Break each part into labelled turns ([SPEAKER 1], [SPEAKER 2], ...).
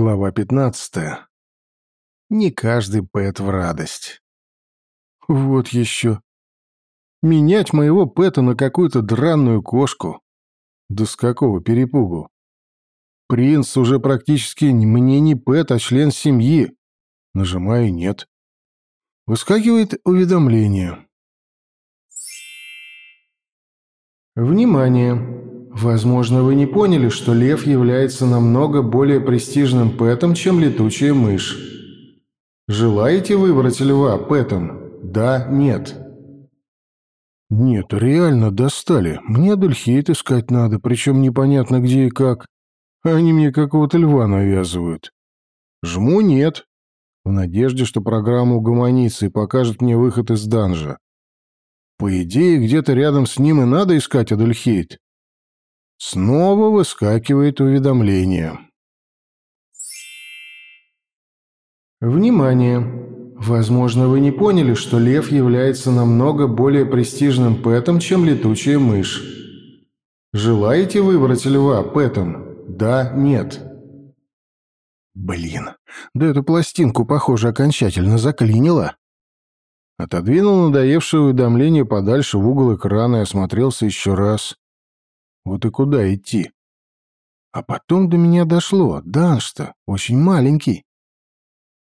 [SPEAKER 1] Глава 15. Не каждый пэт в радость. Вот еще. Менять моего пэта на какую-то дранную кошку. Да с какого перепугу? Принц уже практически мне не пэт, а член семьи. Нажимаю «нет». Выскакивает уведомление. Внимание! Возможно, вы не поняли, что лев является намного более престижным пэтом, чем летучая мышь. Желаете выбрать льва пэтом? Да, нет. Нет, реально достали. Мне Адельхейт искать надо, причем непонятно где и как. Они мне какого-то льва навязывают. Жму «нет», в надежде, что программа угомонится и покажет мне выход из данжа. По идее, где-то рядом с ним и надо искать Адельхейт. Снова выскакивает уведомление. Внимание! Возможно, вы не поняли, что лев является намного более престижным пэтом, чем летучая мышь. Желаете выбрать льва пэтом? Да, нет. Блин, да эту пластинку, похоже, окончательно заклинило. Отодвинул надоевшее уведомление подальше в угол экрана и осмотрелся еще раз. Вот и куда идти? А потом до меня дошло. Данш-то очень маленький.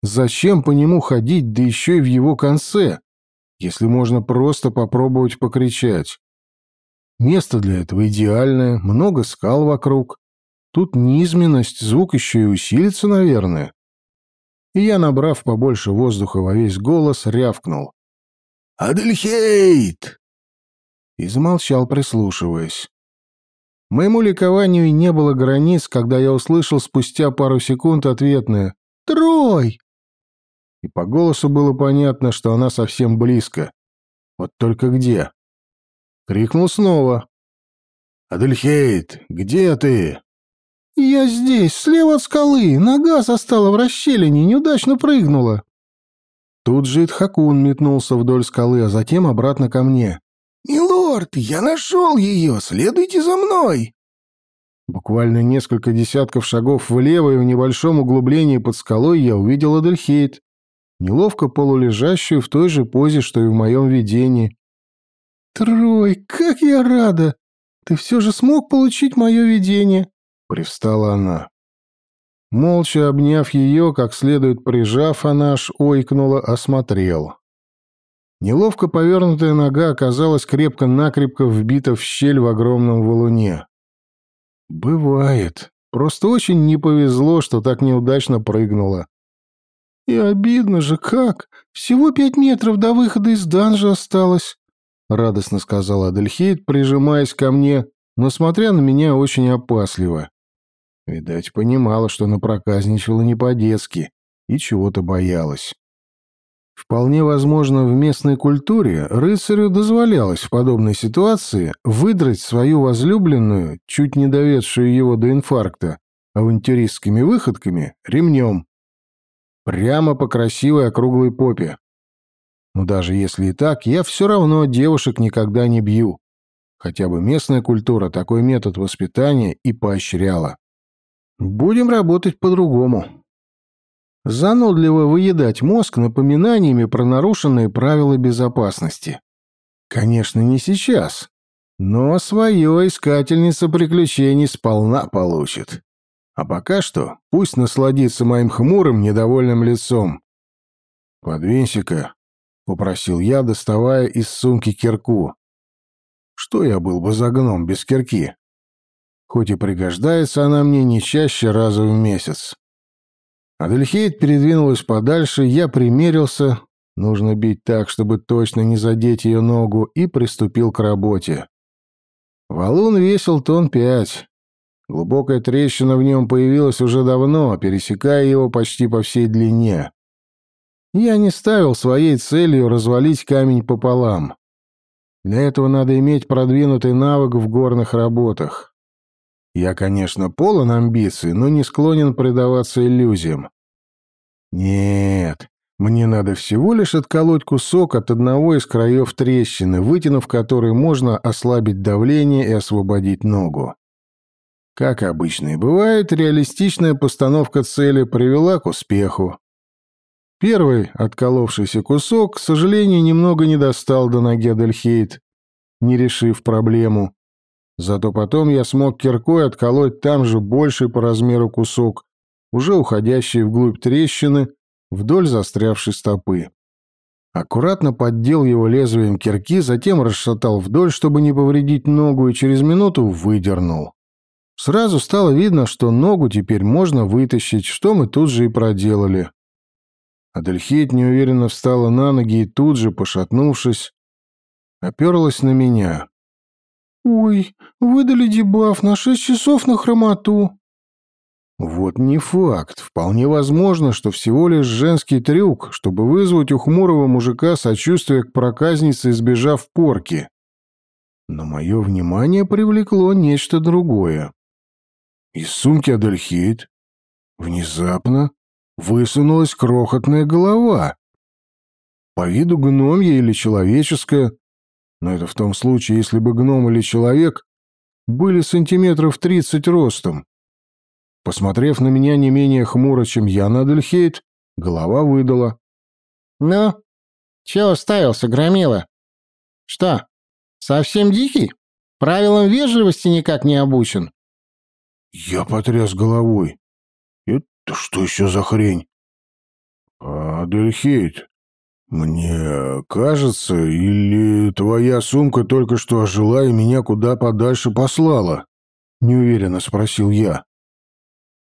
[SPEAKER 1] Зачем по нему ходить, да еще и в его конце, если можно просто попробовать покричать? Место для этого идеальное, много скал вокруг. Тут низменность, звук еще и усилится, наверное. И я, набрав побольше воздуха во весь голос, рявкнул. «Адельхейт!» И замолчал, прислушиваясь. Моему ликованию не было границ, когда я услышал спустя пару секунд ответное «Трой!». И по голосу было понятно, что она совсем близко. Вот только где? Крикнул снова. «Адельхейт, где ты?» «Я здесь, слева от скалы. Нога застала в расщелине, неудачно прыгнула». Тут же Итхакун метнулся вдоль скалы, а затем обратно ко мне. «Милорд, я нашел ее! Следуйте за мной!» Буквально несколько десятков шагов влево и в небольшом углублении под скалой я увидел Адельхейт, неловко полулежащую в той же позе, что и в моем видении. «Трой, как я рада! Ты все же смог получить мое видение!» — привстала она. Молча обняв ее, как следует прижав, она аж ойкнула, осмотрел. Неловко повернутая нога оказалась крепко-накрепко вбита в щель в огромном валуне. «Бывает. Просто очень не повезло, что так неудачно прыгнула». «И обидно же, как? Всего пять метров до выхода из данжа осталось», — радостно сказала Адельхейд, прижимаясь ко мне, но смотря на меня очень опасливо. Видать, понимала, что напроказничала не по-детски и чего-то боялась. Вполне возможно, в местной культуре рыцарю дозволялось в подобной ситуации выдрать свою возлюбленную, чуть не доведшую его до инфаркта, авантюристскими выходками, ремнем. Прямо по красивой округлой попе. Но даже если и так, я все равно девушек никогда не бью. Хотя бы местная культура такой метод воспитания и поощряла. Будем работать по-другому занудливо выедать мозг напоминаниями про нарушенные правила безопасности. Конечно, не сейчас, но свое искательница приключений сполна получит. А пока что пусть насладится моим хмурым, недовольным лицом. «Подвинься-ка», — попросил я, доставая из сумки кирку. Что я был бы за гном без кирки? Хоть и пригождается она мне не чаще раза в месяц. Адельхейд передвинулась подальше, я примерился, нужно бить так, чтобы точно не задеть ее ногу, и приступил к работе. Валун весил тонн пять. Глубокая трещина в нем появилась уже давно, пересекая его почти по всей длине. Я не ставил своей целью развалить камень пополам. Для этого надо иметь продвинутый навык в горных работах. Я, конечно, полон амбиций, но не склонен предаваться иллюзиям. Нет, мне надо всего лишь отколоть кусок от одного из краев трещины, вытянув который можно ослабить давление и освободить ногу. Как обычно и бывает, реалистичная постановка цели привела к успеху. Первый отколовшийся кусок, к сожалению, немного не достал до ноги Адельхейт, не решив проблему. Зато потом я смог киркой отколоть там же больший по размеру кусок, уже уходящий вглубь трещины, вдоль застрявшей стопы. Аккуратно поддел его лезвием кирки, затем расшатал вдоль, чтобы не повредить ногу, и через минуту выдернул. Сразу стало видно, что ногу теперь можно вытащить, что мы тут же и проделали. Адельхейт неуверенно встала на ноги и тут же, пошатнувшись, оперлась на меня. «Ой, выдали дебаф на шесть часов на хромоту». Вот не факт. Вполне возможно, что всего лишь женский трюк, чтобы вызвать у хмурого мужика сочувствие к проказнице, избежав порки. Но мое внимание привлекло нечто другое. Из сумки Адельхейт внезапно высунулась крохотная голова. По виду гномья или человеческая, но это в том случае, если бы гном или человек были сантиметров тридцать ростом. Посмотрев на меня не менее хмуро, чем я на Адельхейт, голова выдала.
[SPEAKER 2] «Ну, чего уставился, громила? Что, совсем дикий? Правилам вежливости никак не обучен?»
[SPEAKER 1] Я потряс головой. «Это что еще за хрень?» «Адельхейт, мне кажется, или твоя сумка только что ожила и меня куда подальше послала?» Неуверенно спросил я.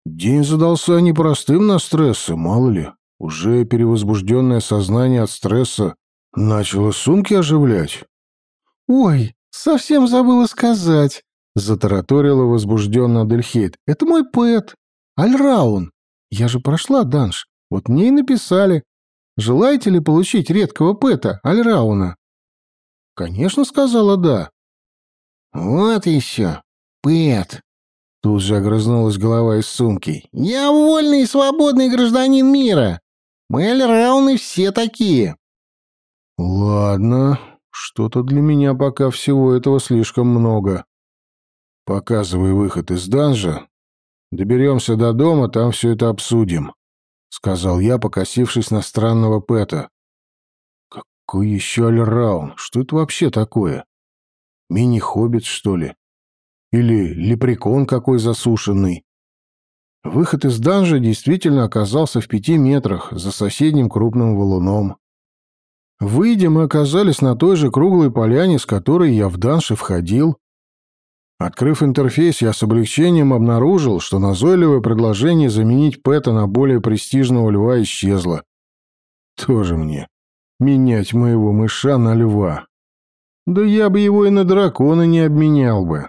[SPEAKER 1] День задался непростым на стрессы, мало ли. Уже перевозбужденное сознание от стресса начало сумки оживлять.
[SPEAKER 2] «Ой, совсем забыла сказать», — затараторила возбужденно Адельхейт. «Это мой пэт, Альраун. Я же прошла данж. Вот мне и написали. Желаете ли получить редкого пэта, Альрауна? Конечно, сказала да. Вот еще. Пэт. Тут же огрызнулась голова из сумки. Я вольный и свободный гражданин мира. Мы Альрауны все такие.
[SPEAKER 1] Ладно, что-то для меня пока всего этого слишком много. Показывай выход из данжа, Доберемся до дома, там все это обсудим», — сказал я, покосившись на странного Пэта. «Какой еще Альраун? Что это вообще такое? Мини-хоббит, что ли? Или лепрекон какой засушенный?» Выход из данжа действительно оказался в пяти метрах, за соседним крупным валуном. Выйдя, мы оказались на той же круглой поляне, с которой я в данж входил, Открыв интерфейс, я с облегчением обнаружил, что назойливое предложение заменить Пэта на более престижного льва исчезло. Тоже мне. Менять моего мыша на льва. Да я бы его и на дракона не обменял бы.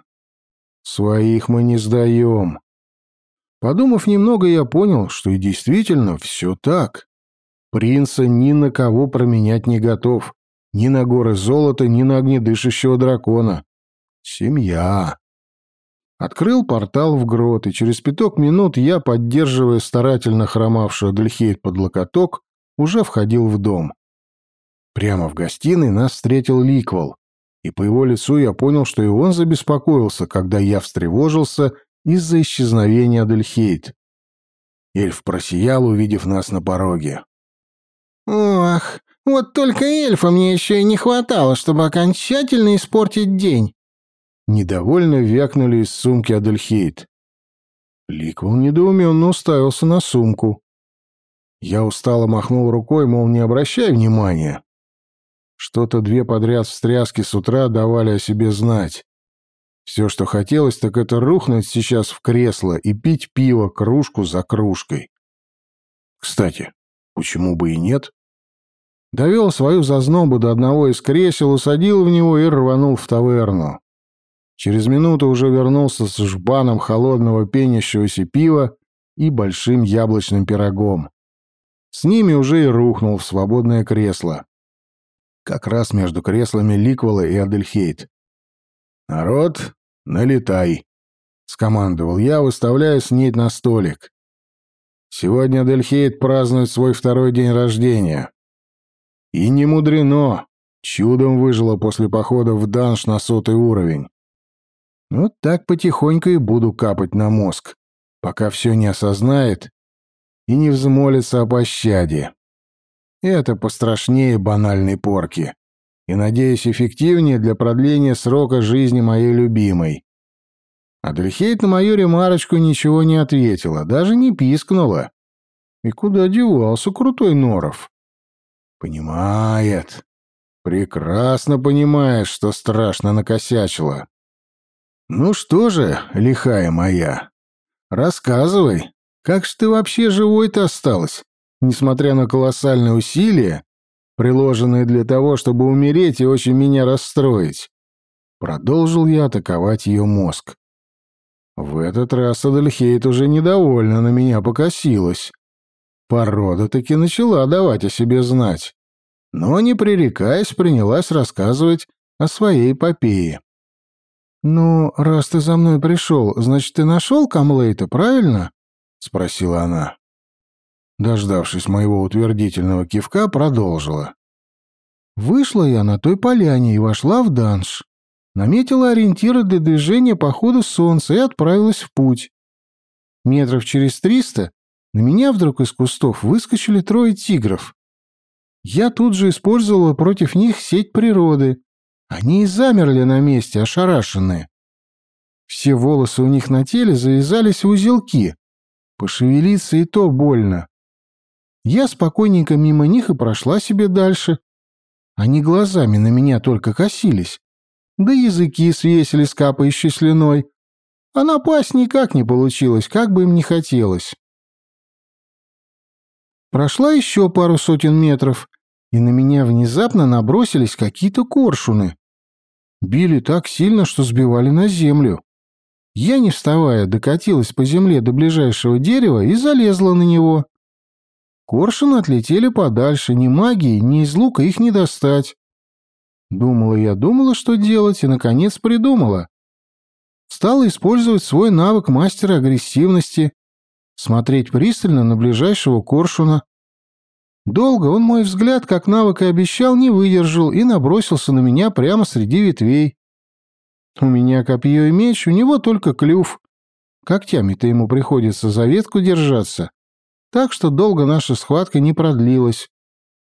[SPEAKER 1] Своих мы не сдаем. Подумав немного, я понял, что и действительно все так. Принца ни на кого променять не готов. Ни на горы золота, ни на огнедышащего дракона. Семья. Открыл портал в грот, и через пяток минут я, поддерживая старательно хромавшую Адельхейт под локоток, уже входил в дом. Прямо в гостиной нас встретил Ликвал, и по его лицу я понял, что и он забеспокоился, когда я встревожился из-за исчезновения Адельхейт. Эльф просиял, увидев нас на пороге.
[SPEAKER 2] «Ох, вот только эльфа мне еще и не хватало, чтобы окончательно испортить день.
[SPEAKER 1] Недовольно вякнули из сумки Адельхейт. Ликвел недоуменно уставился на сумку. Я устало махнул рукой, мол, не обращай внимания. Что-то две подряд встряски с утра давали о себе знать. Все, что хотелось, так это рухнуть сейчас в кресло и пить пиво кружку за кружкой. Кстати, почему бы и нет? Довел свою зазнобу до одного из кресел, усадил в него и рванул в таверну. Через минуту уже вернулся с жбаном холодного пенящегося пива и большим яблочным пирогом. С ними уже и рухнул в свободное кресло. Как раз между креслами Ликвала и Адельхейт. «Народ, налетай!» — скомандовал я, выставляя снеть на столик. «Сегодня Адельхейт празднует свой второй день рождения. И не мудрено, чудом выжила после похода в данж на сотый уровень. Вот так потихоньку и буду капать на мозг, пока все не осознает и не взмолится о пощаде. Это пострашнее банальной порки и, надеюсь, эффективнее для продления срока жизни моей любимой. Адельхейт на мою ремарочку ничего не ответила, даже не пискнула. И куда девался крутой Норов? Понимает. Прекрасно понимает, что страшно накосячила. Ну что же, лихая моя, рассказывай, как ж ты вообще живой-то осталась, несмотря на колоссальные усилия, приложенные для того, чтобы умереть и очень меня расстроить. Продолжил я атаковать ее мозг. В этот раз Адельхейт уже недовольно на меня покосилась. Порода таки начала давать о себе знать. Но, не пререкаясь, принялась рассказывать о своей эпопее. «Ну, раз ты за мной пришел, значит, ты нашел Камлейта, правильно?» — спросила она. Дождавшись моего утвердительного кивка, продолжила. «Вышла я на той поляне и вошла в данж наметила ориентиры для движения по ходу солнца и отправилась в путь. Метров через триста на меня вдруг из кустов выскочили трое тигров. Я тут же использовала против них сеть природы. Они и замерли на месте, ошарашенные. Все волосы у них на теле завязались в узелки. Пошевелиться и то больно. Я спокойненько мимо них и прошла себе дальше. Они глазами на меня только косились да языки свесили с капающей слюной. А напасть никак не получилось, как бы им ни хотелось. Прошла еще пару сотен метров, и на меня внезапно набросились какие-то коршуны. Били так сильно, что сбивали на землю. Я, не вставая, докатилась по земле до ближайшего дерева и залезла на него. Коршуны отлетели подальше, ни магии, ни из лука их не достать. Думала я, думала, что делать, и, наконец, придумала. Стала использовать свой навык мастера агрессивности, смотреть пристально на ближайшего коршуна. Долго он мой взгляд, как навык и обещал, не выдержал и набросился на меня прямо среди ветвей. У меня копье и меч, у него только клюв. Когтями-то ему приходится за ветку держаться. Так что долго наша схватка не продлилась.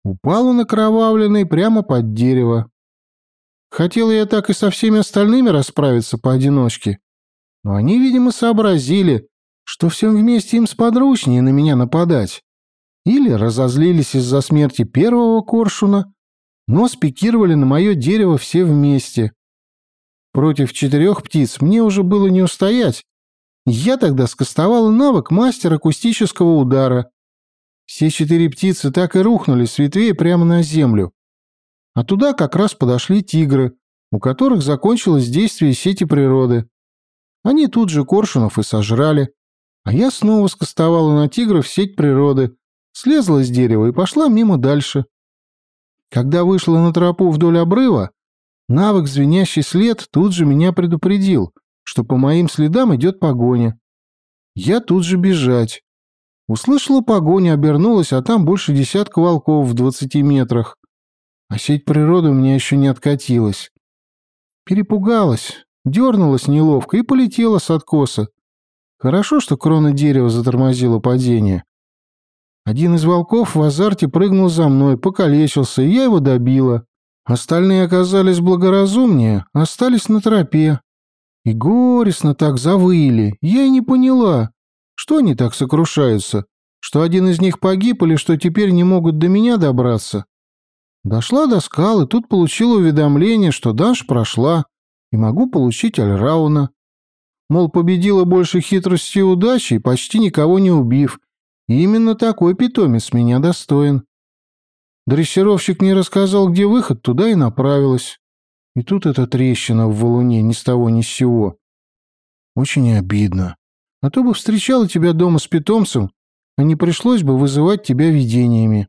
[SPEAKER 1] Упал он окровавленный прямо под дерево. Хотела я так и со всеми остальными расправиться поодиночке. Но они, видимо, сообразили, что всем вместе им сподручнее на меня нападать. Или разозлились из-за смерти первого коршуна, но спикировали на мое дерево все вместе. Против четырех птиц мне уже было не устоять. Я тогда скостовала навык мастера акустического удара. Все четыре птицы так и рухнули с ветвей прямо на землю. А туда как раз подошли тигры, у которых закончилось действие сети природы. Они тут же коршунов и сожрали. А я снова скостовала на тигров сеть природы, слезла с дерева и пошла мимо дальше. Когда вышла на тропу вдоль обрыва, навык «Звенящий след» тут же меня предупредил, что по моим следам идет погоня. Я тут же бежать. Услышала погоню, обернулась, а там больше десятка волков в двадцати метрах. А сеть природы у меня еще не откатилась. Перепугалась, дернулась неловко и полетела с откоса. Хорошо, что крона дерева затормозила падение. Один из волков в азарте прыгнул за мной, покалечился, и я его добила. Остальные оказались благоразумнее, остались на тропе. И горестно так завыли. Я и не поняла, что они так сокрушаются, что один из них погиб или что теперь не могут до меня добраться. Дошла до скалы, тут получила уведомление, что Даш прошла, и могу получить Альрауна. Мол, победила больше хитрости и удачи, почти никого не убив. Именно такой питомец меня достоин. Дрессировщик мне рассказал, где выход, туда и направилась. И тут эта трещина в валуне ни с того ни с сего. Очень обидно. А то бы встречала тебя дома с питомцем, а не пришлось бы вызывать тебя видениями.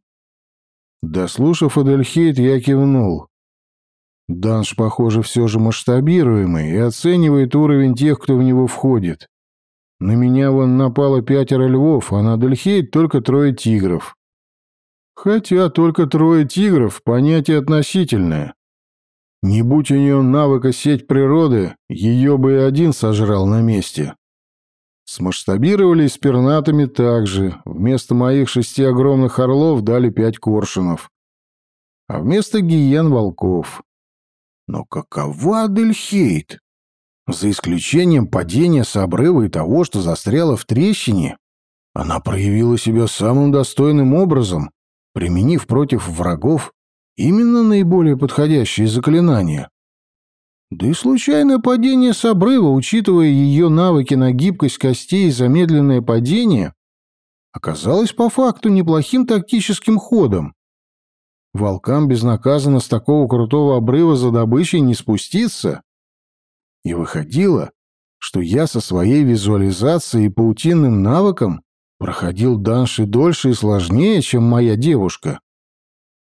[SPEAKER 1] Дослушав Адельхейт, я кивнул. Данж, похоже, все же масштабируемый и оценивает уровень тех, кто в него входит. На меня вон напало пятеро львов, а на Адельхейт только трое тигров. Хотя только трое тигров — понятие относительное. Не будь у нее навыка сеть природы, ее бы и один сожрал на месте. Смасштабировали с пернатами также. Вместо моих шести огромных орлов дали пять коршунов. А вместо гиен — волков. Но какова Адельхейт? За исключением падения с обрыва и того, что застряла в трещине, она проявила себя самым достойным образом, применив против врагов именно наиболее подходящие заклинания. Да и случайное падение с обрыва, учитывая ее навыки на гибкость костей и замедленное падение, оказалось по факту неплохим тактическим ходом. Волкам безнаказанно с такого крутого обрыва за добычей не спуститься. И выходило, что я со своей визуализацией и паутинным навыком проходил данши дольше и сложнее, чем моя девушка.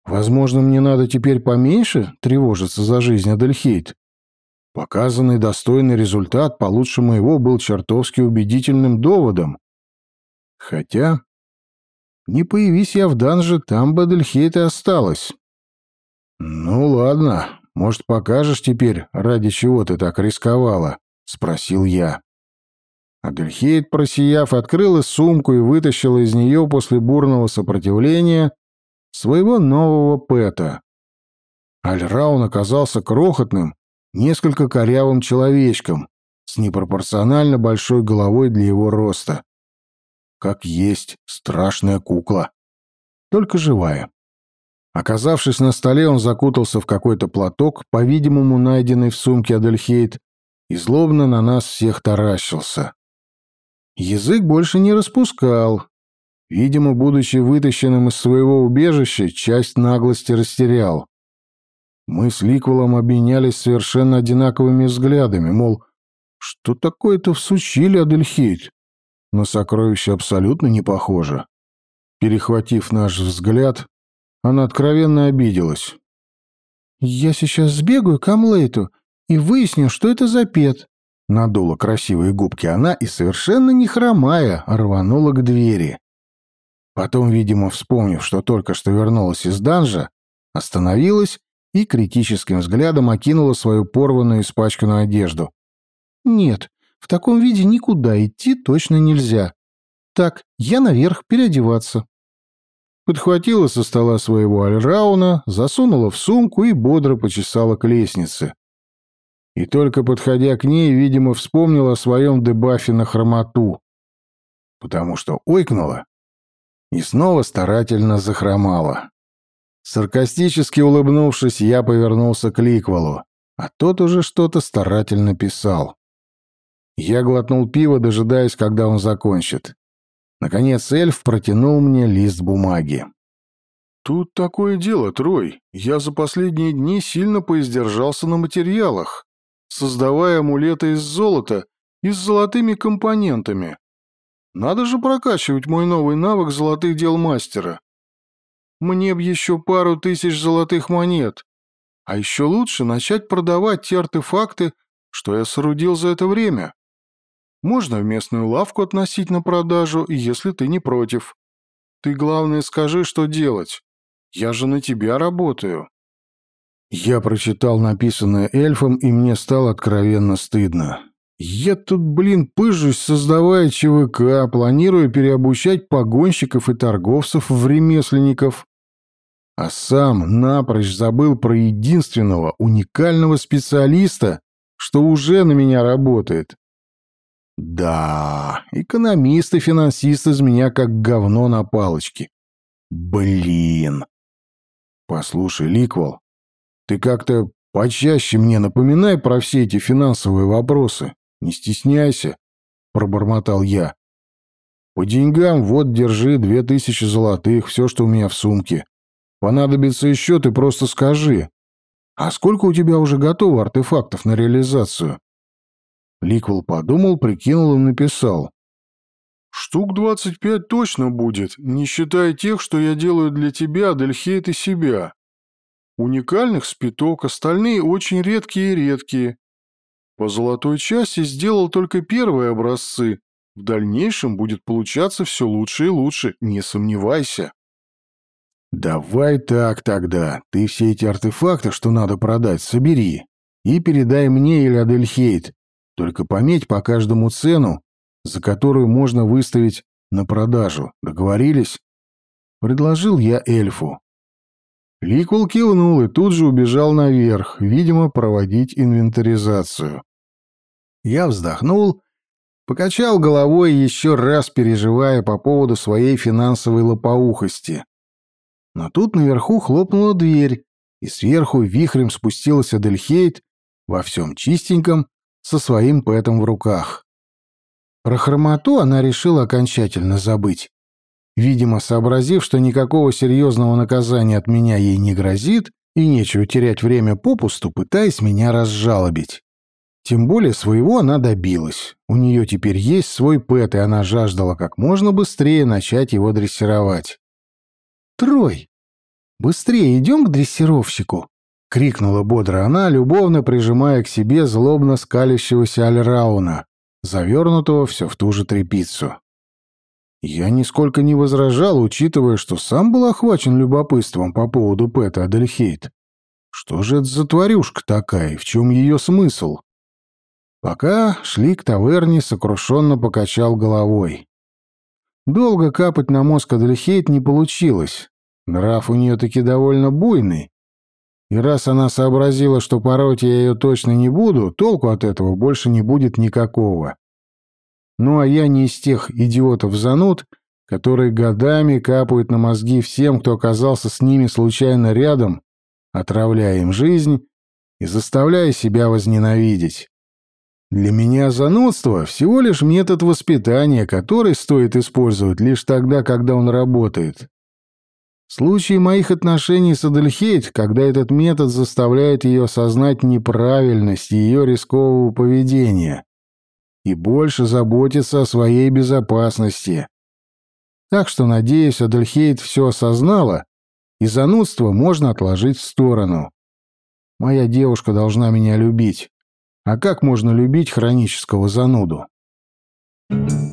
[SPEAKER 1] Возможно, мне надо теперь поменьше тревожиться за жизнь Адельхейт. Показанный достойный результат получше моего был чертовски убедительным доводом. Хотя, не появись я в данже, там бы Адельхейт и осталась. Ну ладно, может, покажешь теперь, ради чего ты так рисковала? — спросил я. Адельхейт, просияв, открыла сумку и вытащила из нее после бурного сопротивления своего нового пэта. Альраун оказался крохотным, несколько корявым человечком с непропорционально большой головой для его роста. Как есть страшная кукла. Только живая. Оказавшись на столе, он закутался в какой-то платок, по-видимому, найденный в сумке Адельхейт, и злобно на нас всех таращился. Язык больше не распускал. Видимо, будучи вытащенным из своего убежища, часть наглости растерял. Мы с Ликвелом обменялись совершенно одинаковыми взглядами, мол, что такое-то всучили Адельхейт? На сокровище абсолютно не похоже. Перехватив наш взгляд, она откровенно обиделась. «Я сейчас сбегаю к Амлейту и выясню, что это за пет», Надула красивые губки она и, совершенно не хромая, рванула к двери. Потом, видимо, вспомнив, что только что вернулась из данжа, остановилась и критическим взглядом окинула свою порванную испачканную одежду. «Нет, в таком виде никуда идти точно нельзя. Так, я наверх переодеваться». Подхватила со стола своего альрауна, засунула в сумку и бодро почесала к лестнице и только подходя к ней, видимо, вспомнил о своем дебафе на хромоту, потому что ойкнула и снова старательно захромала. Саркастически улыбнувшись, я повернулся к Ликвалу, а тот уже что-то старательно писал. Я глотнул пиво, дожидаясь, когда он закончит. Наконец эльф протянул мне лист бумаги. «Тут такое дело, Трой. Я за последние дни сильно поиздержался на материалах создавая амулеты из золота и с золотыми компонентами. Надо же прокачивать мой новый навык золотых дел мастера. Мне б еще пару тысяч золотых монет. А еще лучше начать продавать те артефакты, что я соорудил за это время. Можно в местную лавку относить на продажу, если ты не против. Ты, главное, скажи, что делать. Я же на тебя работаю. Я прочитал написанное эльфом, и мне стало откровенно стыдно. Я тут, блин, пыжусь, создавая ЧВК, планирую переобучать погонщиков и торговцев в ремесленников. А сам напрочь забыл про единственного, уникального специалиста, что уже на меня работает. Да, экономист и финансист из меня как говно на палочке. Блин. Послушай, Ликвал, ты как-то почаще мне напоминай про все эти финансовые вопросы. Не стесняйся, — пробормотал я. По деньгам вот держи две тысячи золотых, все, что у меня в сумке. Понадобится еще, ты просто скажи. А сколько у тебя уже готово артефактов на реализацию? Ликвел подумал, прикинул и написал. «Штук двадцать пять точно будет, не считая тех, что я делаю для тебя, Дельхейт и себя. Уникальных спиток, остальные очень редкие и редкие. По золотой части сделал только первые образцы. В дальнейшем будет получаться все лучше и лучше, не сомневайся. Давай так тогда. Ты все эти артефакты, что надо продать, собери и передай мне или Адельхейт. Только пометь по каждому цену, за которую можно выставить на продажу. Договорились? Предложил я эльфу. Ликвел кивнул и тут же убежал наверх, видимо, проводить инвентаризацию. Я вздохнул, покачал головой, еще раз переживая по поводу своей финансовой лопоухости. Но тут наверху хлопнула дверь, и сверху вихрем спустилась Адельхейт во всем чистеньком, со своим пэтом в руках. Про хромоту она решила окончательно забыть. Видимо, сообразив, что никакого серьезного наказания от меня ей не грозит, и нечего терять время попусту, пытаясь меня разжалобить. Тем более своего она добилась. У нее теперь есть свой пэт, и она жаждала как можно быстрее начать его дрессировать. «Трой, быстрее идем к дрессировщику!» — крикнула бодро она, любовно прижимая к себе злобно скалящегося Альрауна, завернутого все в ту же тряпицу. Я нисколько не возражал, учитывая, что сам был охвачен любопытством по поводу Пэта Адельхейт. Что же это за тварюшка такая, в чем ее смысл? Пока шли к таверне, сокрушенно покачал головой. Долго капать на мозг Адельхейт не получилось. Нрав у нее таки довольно буйный. И раз она сообразила, что пороть я ее точно не буду, толку от этого больше не будет никакого. Ну а я не из тех идиотов-зануд, которые годами капают на мозги всем, кто оказался с ними случайно рядом, отравляя им жизнь и заставляя себя возненавидеть. Для меня занудство — всего лишь метод воспитания, который стоит использовать лишь тогда, когда он работает. В случае моих отношений с Адельхейт, когда этот метод заставляет ее осознать неправильность ее рискового поведения, и больше заботиться о своей безопасности. Так что, надеюсь, Адельхейт все осознала, и занудство можно отложить в сторону. Моя девушка должна меня любить. А как можно любить хронического зануду? Thank you.